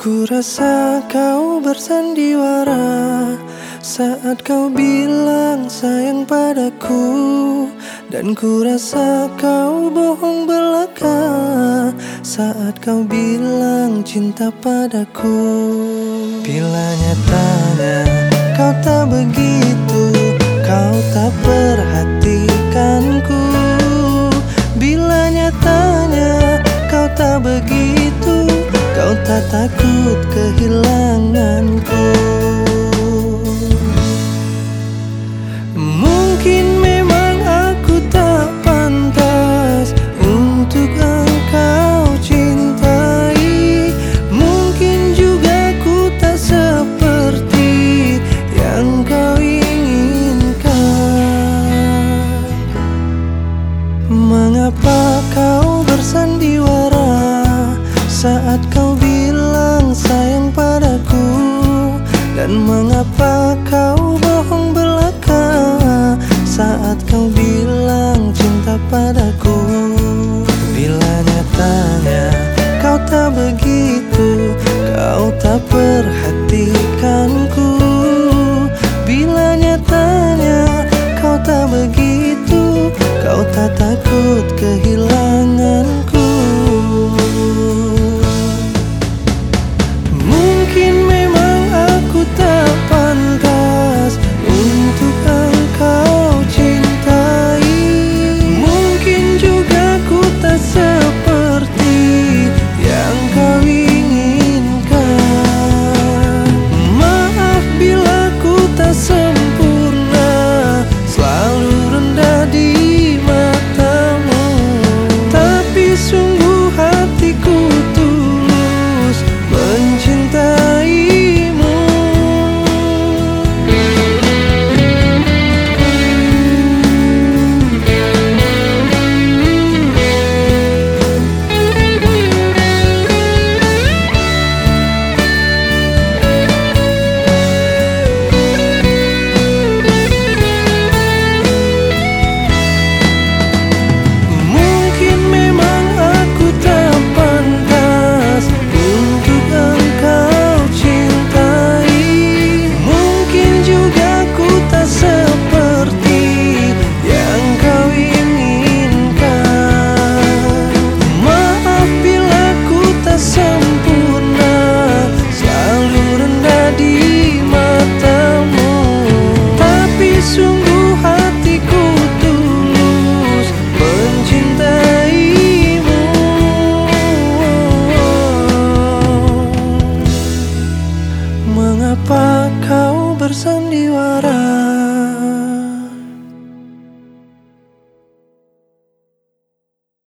Ku rasa kau bersandiwara saat kau bilang sayang padaku. Dan ku rasa kau bohong belaka saat kau bilang cinta padaku. Bila nyatanya kau tak begitu Kau tak perhatikanku. Bila nyatanya kau tak begitu tak takut kehilanganku perhatikanku Bila nyatanya kau tak begitu Kau tak takut Mengapa kau bersandiwara